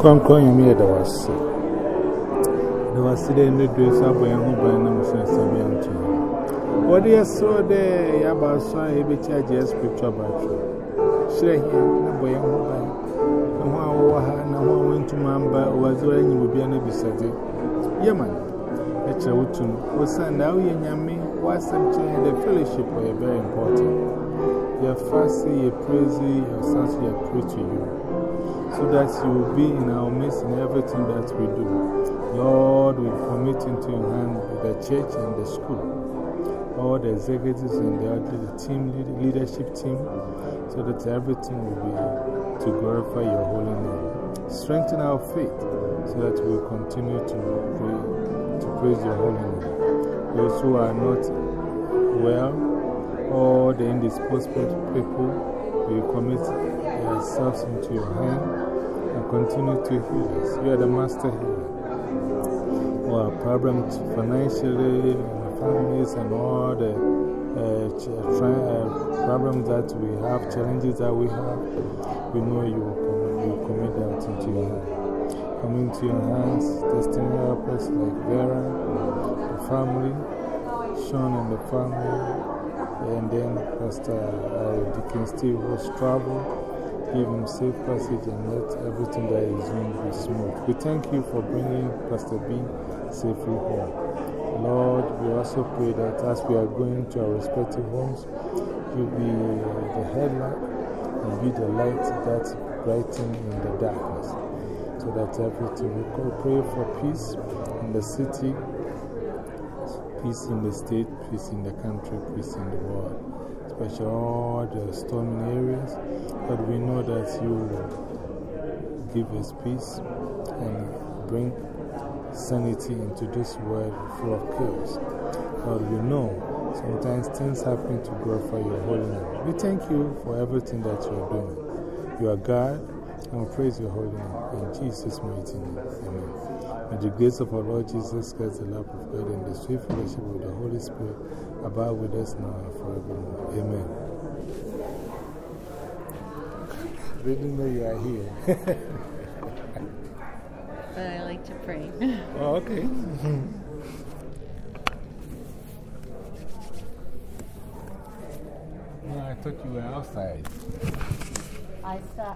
cron cron you made was. There was sitting in the dress up and who by them since some young children. What do you saw there? Yaba saw a bit of spiritual battery. Should I hear no boy and who by? And who I no one went to Mamba was when you would be an episode. Yaman, a chawutun was sent out in Yami, was something the fellowship were very important. Your fasting, your praising, your sense, your pray to you so that you will be in our midst in everything that we do. Lord, we commit into your hand the church and the school, all the executives and the, team, leadership team, so that everything will be to glorify your holy name. Strengthen our faith so that we will continue to pray, to praise your holy name. Those who are not well, all the indisposed people, we commit ourselves into your hand and continue to heal us. You are the master healer. Our problems financially, families, and all the uh, problems that we have, challenges that we have, we know you will commit that into your hand. Come into your hands, destiny helpers like Vera, the family, Sean and the family, and then Pastor uh, Deacon Steve was travel. Give him safe passage and let everything that is doing be smooth. We thank you for bringing Pastor B safely home. Lord, we also pray that as we are going to our respective homes, you be the headlight and be the light that brightens in the darkness. So that everything we pray for peace in the city, peace in the state, peace in the country, peace in the world, especially all the storming areas. But we know that you will give us peace and bring sanity into this world full of chaos. But we know sometimes things happen to glorify your holy name. We thank you for everything that you are doing. You are God, and we praise your holy name. In Jesus' mighty name, amen. May the grace of our Lord Jesus Christ, the love of God, and the sweet fellowship of the Holy Spirit abide with us now and forevermore. Amen. Didn't know you are here. but I like to pray. oh, okay. no, I thought you were outside. I saw.